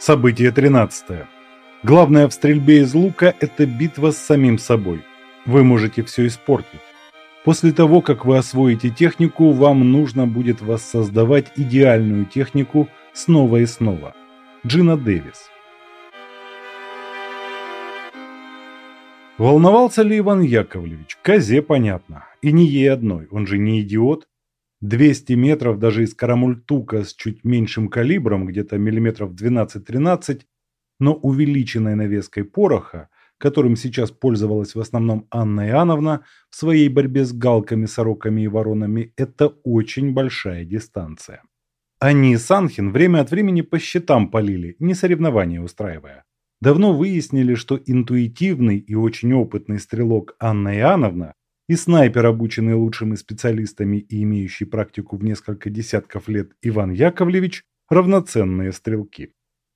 Событие 13. Главное в стрельбе из лука – это битва с самим собой. Вы можете все испортить. После того, как вы освоите технику, вам нужно будет воссоздавать идеальную технику снова и снова. Джина Дэвис. Волновался ли Иван Яковлевич? Козе понятно. И не ей одной, он же не идиот. 200 метров даже из карамультука с чуть меньшим калибром, где-то миллиметров 12-13, но увеличенной навеской пороха, которым сейчас пользовалась в основном Анна Иоанновна в своей борьбе с галками, сороками и воронами, это очень большая дистанция. Они с Анхин время от времени по счетам полили, не соревнования устраивая. Давно выяснили, что интуитивный и очень опытный стрелок Анна Иоанновна и снайпер, обученный лучшими специалистами и имеющий практику в несколько десятков лет Иван Яковлевич, равноценные стрелки.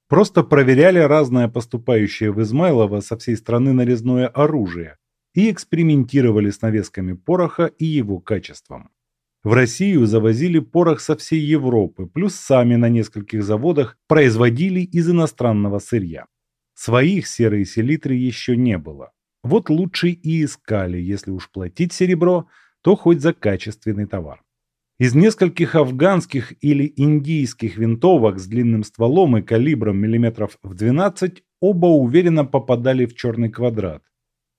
Просто проверяли разное поступающее в Измайлово со всей страны нарезное оружие и экспериментировали с навесками пороха и его качеством. В Россию завозили порох со всей Европы, плюс сами на нескольких заводах производили из иностранного сырья. Своих серой селитры еще не было. Вот лучше и искали, если уж платить серебро, то хоть за качественный товар. Из нескольких афганских или индийских винтовок с длинным стволом и калибром миллиметров в 12 оба уверенно попадали в черный квадрат.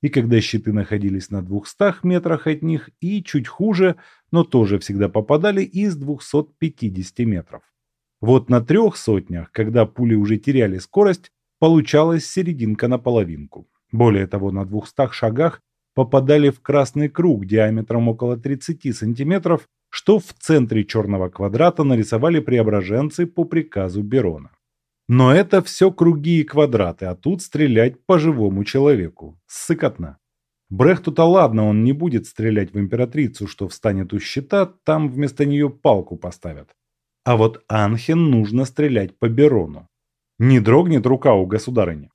И когда щиты находились на 200 метрах от них, и чуть хуже, но тоже всегда попадали из 250 метров. Вот на трех сотнях, когда пули уже теряли скорость, получалась серединка на половинку. Более того, на 200 шагах попадали в красный круг диаметром около 30 сантиметров, что в центре черного квадрата нарисовали преображенцы по приказу Берона. Но это все круги и квадраты, а тут стрелять по живому человеку. Сыкотно. Брехту-то ладно, он не будет стрелять в императрицу, что встанет у щита, там вместо нее палку поставят. А вот Анхен нужно стрелять по Берону. Не дрогнет рука у государыни.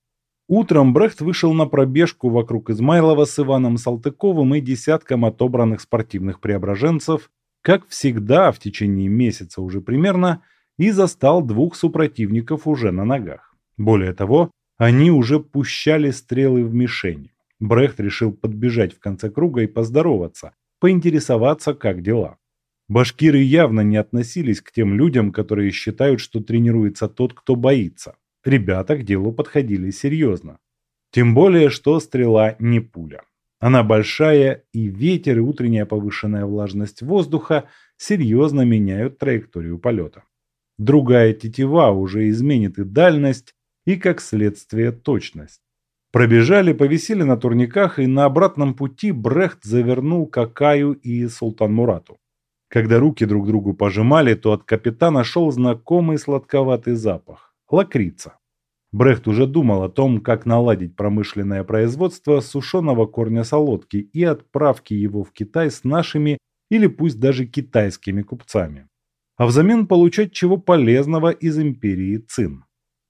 Утром Брехт вышел на пробежку вокруг Измайлова с Иваном Салтыковым и десятком отобранных спортивных преображенцев, как всегда в течение месяца уже примерно, и застал двух супротивников уже на ногах. Более того, они уже пущали стрелы в мишень. Брехт решил подбежать в конце круга и поздороваться, поинтересоваться, как дела. Башкиры явно не относились к тем людям, которые считают, что тренируется тот, кто боится. Ребята к делу подходили серьезно. Тем более, что стрела не пуля. Она большая, и ветер и утренняя повышенная влажность воздуха серьезно меняют траекторию полета. Другая тетива уже изменит и дальность, и, как следствие, точность. Пробежали, повисели на турниках, и на обратном пути Брехт завернул к Акаю и Султан Мурату. Когда руки друг другу пожимали, то от капитана шел знакомый сладковатый запах лакрица. Брехт уже думал о том, как наладить промышленное производство сушеного корня солодки и отправки его в Китай с нашими или пусть даже китайскими купцами. А взамен получать чего полезного из империи Цин.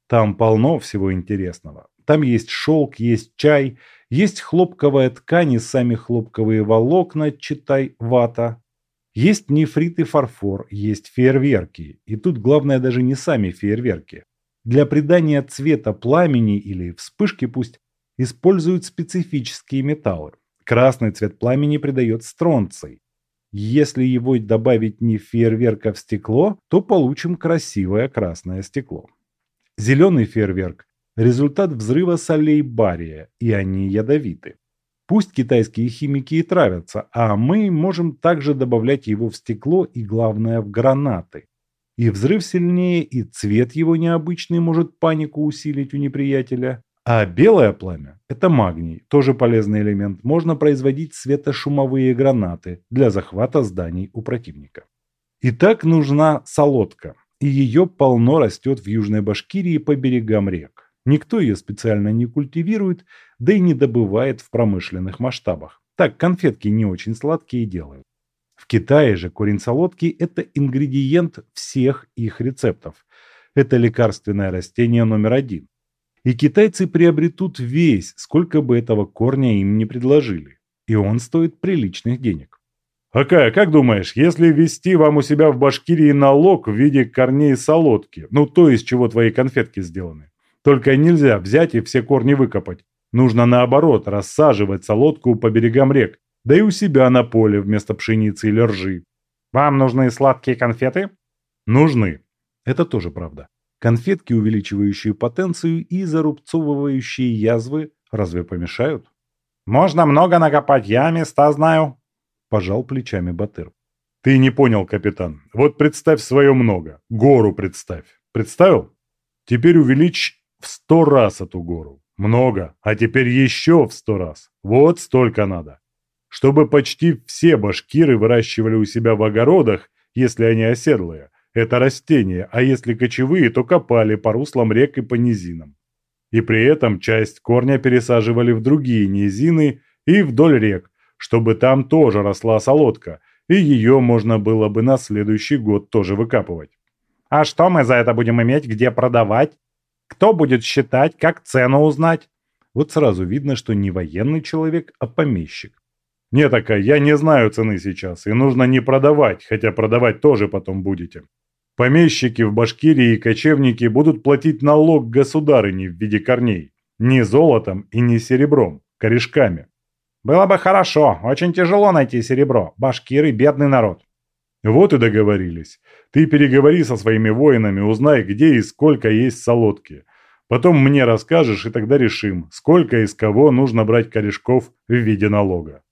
Там полно всего интересного. Там есть шелк, есть чай, есть хлопковая ткань и сами хлопковые волокна, читай, вата. Есть нефрит и фарфор, есть фейерверки. И тут главное даже не сами фейерверки, для придания цвета пламени или вспышки пусть используют специфические металлы. Красный цвет пламени придает стронций. Если его добавить не в фейерверк, а в стекло, то получим красивое красное стекло. Зеленый фейерверк – результат взрыва солей бария, и они ядовиты. Пусть китайские химики и травятся, а мы можем также добавлять его в стекло и, главное, в гранаты. И взрыв сильнее, и цвет его необычный может панику усилить у неприятеля. А белое пламя – это магний, тоже полезный элемент. Можно производить светошумовые гранаты для захвата зданий у противника. Итак, нужна солодка. И ее полно растет в Южной Башкирии по берегам рек. Никто ее специально не культивирует, да и не добывает в промышленных масштабах. Так конфетки не очень сладкие делают. В Китае же корень солодки – это ингредиент всех их рецептов. Это лекарственное растение номер один. И китайцы приобретут весь, сколько бы этого корня им не предложили. И он стоит приличных денег. Акая, как думаешь, если ввести вам у себя в Башкирии налог в виде корней солодки, ну то, из чего твои конфетки сделаны, Только нельзя взять и все корни выкопать. Нужно наоборот рассаживать солодку по берегам рек, да и у себя на поле вместо пшеницы или ржи. Вам нужны сладкие конфеты? Нужны. Это тоже правда. Конфетки, увеличивающие потенцию и зарубцовывающие язвы, разве помешают? Можно много накопать, я места знаю. Пожал плечами Батыр. Ты не понял, капитан. Вот представь свое много. Гору представь. Представил? Теперь увеличь в сто раз эту гору. Много. А теперь еще в сто раз. Вот столько надо. Чтобы почти все башкиры выращивали у себя в огородах, если они оседлые, это растения, а если кочевые, то копали по руслам рек и по низинам. И при этом часть корня пересаживали в другие низины и вдоль рек, чтобы там тоже росла солодка, и ее можно было бы на следующий год тоже выкапывать. А что мы за это будем иметь, где продавать? Кто будет считать, как цену узнать? Вот сразу видно, что не военный человек, а помещик. Не такая, я не знаю цены сейчас, и нужно не продавать, хотя продавать тоже потом будете. Помещики в Башкирии и кочевники будут платить налог государыне в виде корней. Не золотом и не серебром, корешками. Было бы хорошо, очень тяжело найти серебро. Башкиры – бедный народ. Вот и договорились. Ты переговори со своими воинами, узнай, где и сколько есть солодки. Потом мне расскажешь, и тогда решим, сколько и с кого нужно брать корешков в виде налога.